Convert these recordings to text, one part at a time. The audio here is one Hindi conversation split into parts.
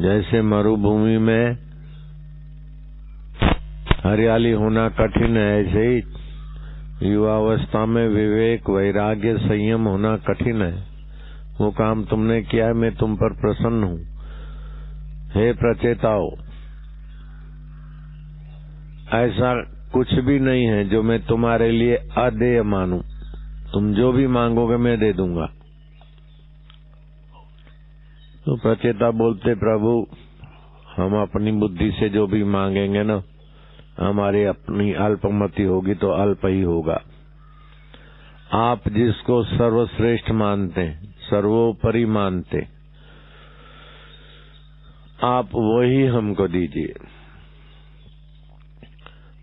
जैसे मरुभूमि में हरियाली होना कठिन है, ऐसे ही युवावस्था में विवेक, वैराग्य, संयम होना कठिन है। वो काम तुमने किया है, मैं तुम पर प्रसन्न हूँ। हे प्रचेताओ, ऐसा कुछ भी नहीं है जो मैं तुम्हारे लिए अदेय मानू। तुम जो भी मांगोगे, मैं दे दूँगा। तो प्रचेता बोलते, प्रभु, हम अपनी बुद्धि से जो भी मांगेंगे ना, हमारी अपनी अल्पमति होगी तो अल्प ही होगा। आप जिसको सर्वश्रेष्ठ मानते, सर्वोपरि मानते, आप वही हमको दीजिए।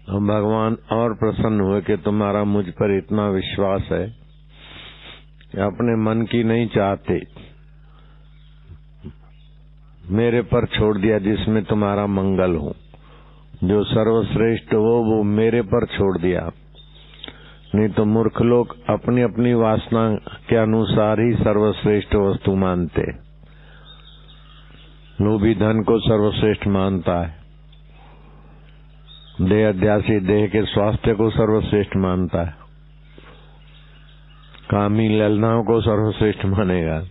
तो भगवान और प्रसन्न हुए कि तुम्हारा मुझ पर इतना विश्वास है, कि अपने मन की नहीं चाहते। मेरे पर छोड़ दिया जिसमें तुम्हारा मंगल हो। जो सर्वश्रेष्ठ हो, वो मेरे पर छोड़ दिया। नहीं तो मूर्ख लोग अपनी अपनी वासना के अनुसार ही सर्वश्रेष्ठ वस्तु मानते। लोभी धन को सर्वश्रेष्ठ मानता है। देह अध्यासी देह के स्वास्थ्य को सर्वश्रेष्ठ मानता है। कामी ललनाओं को सर्वश्रेष्ठ मानेगा।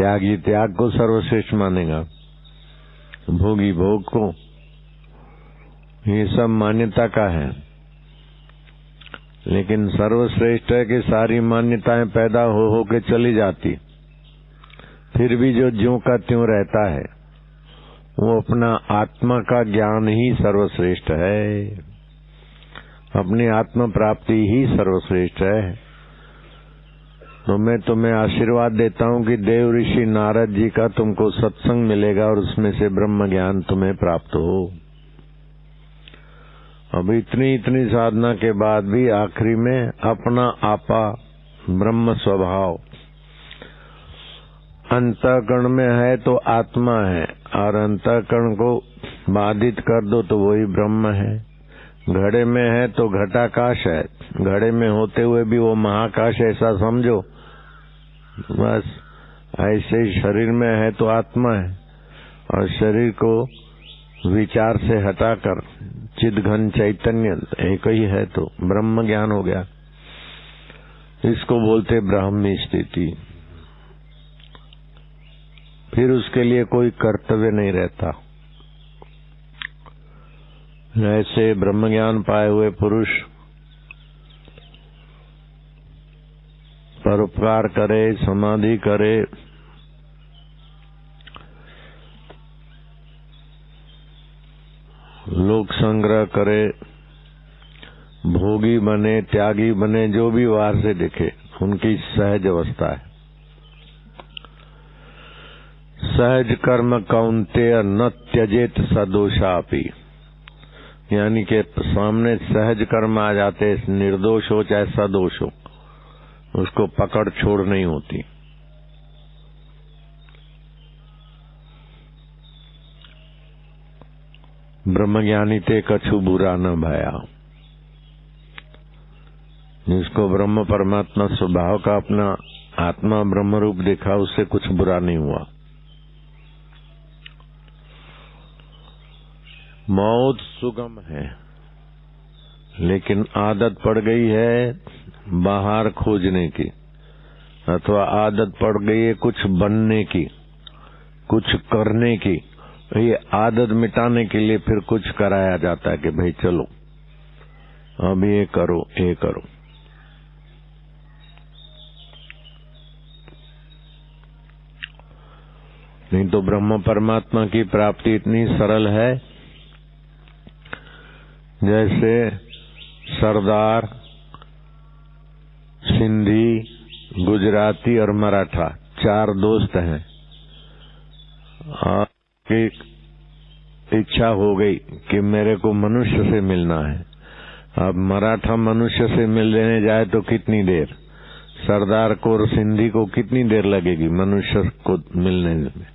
त्यागी, त्याग को सर्वश्रेष्ठ मानेगा। भोगी भोग को। ये सब मान्यता का है। लेकिन सर्वश्रेष्ठ है कि सारी मान्यताएँ पैदा हो हो के चली जाती। फिर भी जो ज्यो का त्यों रहता है, वो अपना आत्मा का ज्ञान ही सर्वश्रेष्ठ है। अपनी आत्म प्राप्ति ही सर्वश्रेष्ठ है। तो मैं तुम्हें आशीर्वाद देता हूँ कि देव ऋषि नारद जी का तुमको सत्संग मिलेगा और उसमें से ब्रह्म ज्ञान तुम्हें प्राप्त हो। अब इतनी इतनी साधना के बाद भी आखिरी में अपना आपा ब्रह्म स्वभाव। अंतकरण में है तो आत्मा है, और अंतकरण को बाधित कर दो तो वही ब्रह्म है। घड़े में है तो घटाकाश है, घड़े में होते हुए भी वो महाकाश, ऐसा समझो। बस ऐसे शरीर में है तो आत्मा है। और शरीर को विचार से हटाकर चिद घन चैतन्य एक ही है तो ब्रह्म ज्ञान हो गया। इसको बोलते ब्राह्मी स्थिति। फिर उसके लिए कोई कर्तव्य नहीं रहता। ऐसे ब्रह्म ज्ञान पाए हुए पुरुष परोपकार करे, समाधि करे। लोक संग्रह करे। भोगी बने, त्यागी बने, जो भी वार से दिखे, उनकी सहज अवस्था है। सहज कर्म कौनते न त्यजेत सदोषापी। यानी के सामने सहज कर्म आ जाते, निर्दोष हो चाहे सदोष हो। उसको पकड़ छोड़ नहीं होती। ब्रह्मज्ञानी ते कछु बुरा न भया। जिसको ब्रह्म परमात्मा स्वभाव का अपना आत्मा ब्रह्म रूप देखा, उससे कुछ बुरा नहीं हुआ। मौत सुगम है, लेकिन आदत पड़ गई है बाहर खोजने की, अथवा आदत पड़ गई है कुछ बनने की, कुछ करने की ये आदत मिटाने के लिए फिर कुछ कराया जाता है कि भाई चलो, अब ये करो ये करो। नहीं तो ब्रह्म परमात्मा की प्राप्ति इतनी सरल है, जैसे सरदार सिंधी गुजराती और मराठा। चार दोस्त हैं। और एक इच्छा हो गई कि मेरे को मनुष्य से मिलना है। अब मराठा मनुष्य से मिलने जाए तो कितनी देर? सरदार को और सिंधी को कितनी देर लगेगी मनुष्य को मिलने में?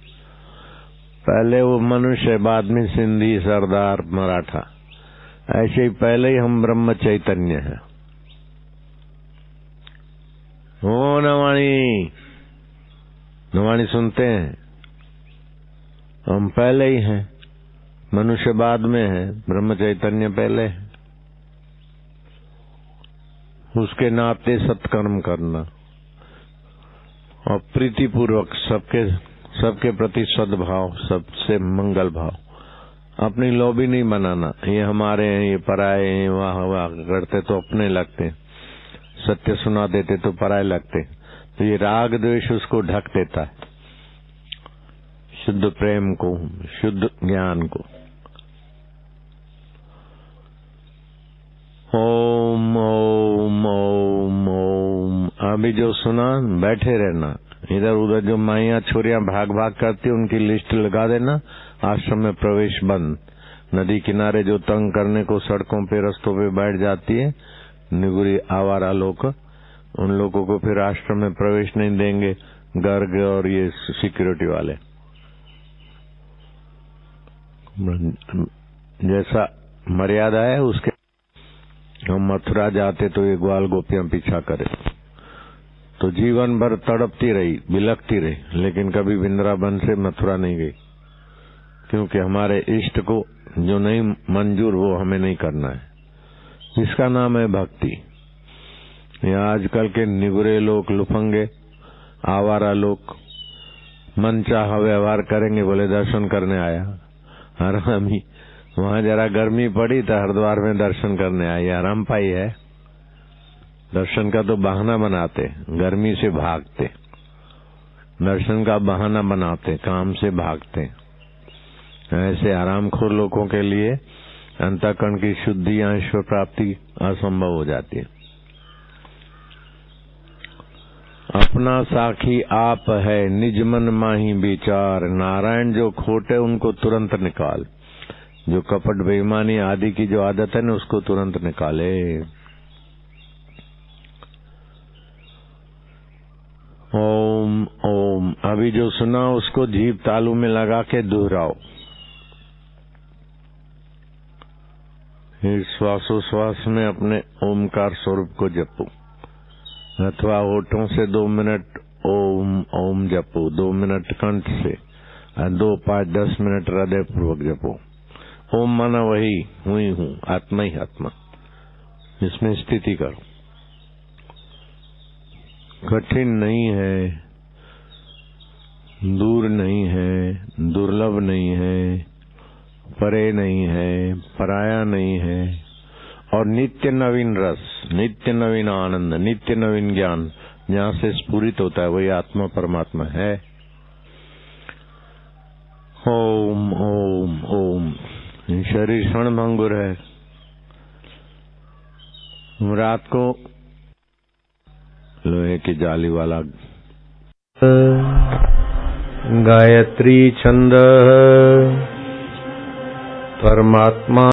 पहले वो मनुष्य, बाद में सिंधी, सरदार, मराठा। ऐसे ही पहले ही हम ब्रह्म चैतन्य हैं। हो नवाणी नवाणी सुनते हैं। हम पहले ही हैं, मनुष्य बाद में है, ब्रह्म चैतन्य पहले है। उसके नाते सत्कर्म करना, और प्रीतिपूर्वक सबके सबके प्रति सद्भाव, सबसे मंगल भाव। अपनी लॉबी नहीं बनाना, ये हमारे हैं, ये पराए हैं, वाह वाह, करते तो अपने लगते सत्य सुना देते तो पराए लगते। तो ये राग द्वेष उसको ढक देता है। शुद्ध प्रेम को, शुद्ध ज्ञान को। ओम ओम ओम ओम। अभी जो सुना, बैठे रहना। इधर उधर जो माइया छोरिया भाग भाग करती, उनकी लिस्ट लगा देना। आश्रम में प्रवेश बंद। नदी किनारे जो तंग करने को सड़कों पे, रस्तों पे बैठ जाती है निगुरी आवारा लोग उन लोगों को फिर आश्रम में प्रवेश नहीं देंगे गर्ग और ये सिक्योरिटी वाले। जैसा मर्यादा है, उसके हम मथुरा जाते तो ये ग्वाल गोपियाँ पीछा करे। तो जीवन भर तड़पती रही बिलकती रही, लेकिन कभी वृंदावन से मथुरा नहीं गई। क्योंकि हमारे इष्ट को जो नहीं मंजूर, वो हमें नहीं करना है। इसका नाम है भक्ति। ये आजकल के निगुरे लोग लुफंगे, आवारा लोग मन चाह व्यवहार करेंगे बोले, दर्शन करने आया। हरामी वहाँ जरा गर्मी पड़ी तो हरिद्वार में दर्शन करने आई आराम पाई है। दर्शन का तो बहाना बनाते, गर्मी से भागते। दर्शन का बहाना बनाते, काम से भागते। ऐसे आरामखोर लोगों के लिए अंतकरण की शुद्धि या ईश्वर प्राप्ति असंभव हो जाती है। अपना साखी आप है, निज मन माही विचार। नारायण जो खोटे उनको तुरंत निकाल। जो कपट, बेईमानी आदि की जो आदत है ना, उसको तुरंत निकाले। ओम ओम। अभी जो सुना, उसको जीप तालू में लगा के दोहराओ। श्वासोश्वास में अपने ओमकार स्वरूप को जपो। अथवा होठों से दो मिनट ओम ओम जपो। दो मिनट कंठ से दो पाँच दस मिनट हृदय पूर्वक जपो। ओम माना वही, हुई हूँ, आत्मा ही आत्मा। इसमें स्थिति करो। कठिन नहीं है, दूर नहीं है, दुर्लभ नहीं है परे नहीं है, पराया नहीं है। और नित्य नवीन रस, नित्य नवीन आनंद, नित्य नवीन ज्ञान, जहाँ से स्फूरित होता है, वही आत्मा परमात्मा है। ओम ओम ओम। शरीर क्षण भंगुर है रात को लोहे की जाली वाला गायत्री छंद। परमात्मा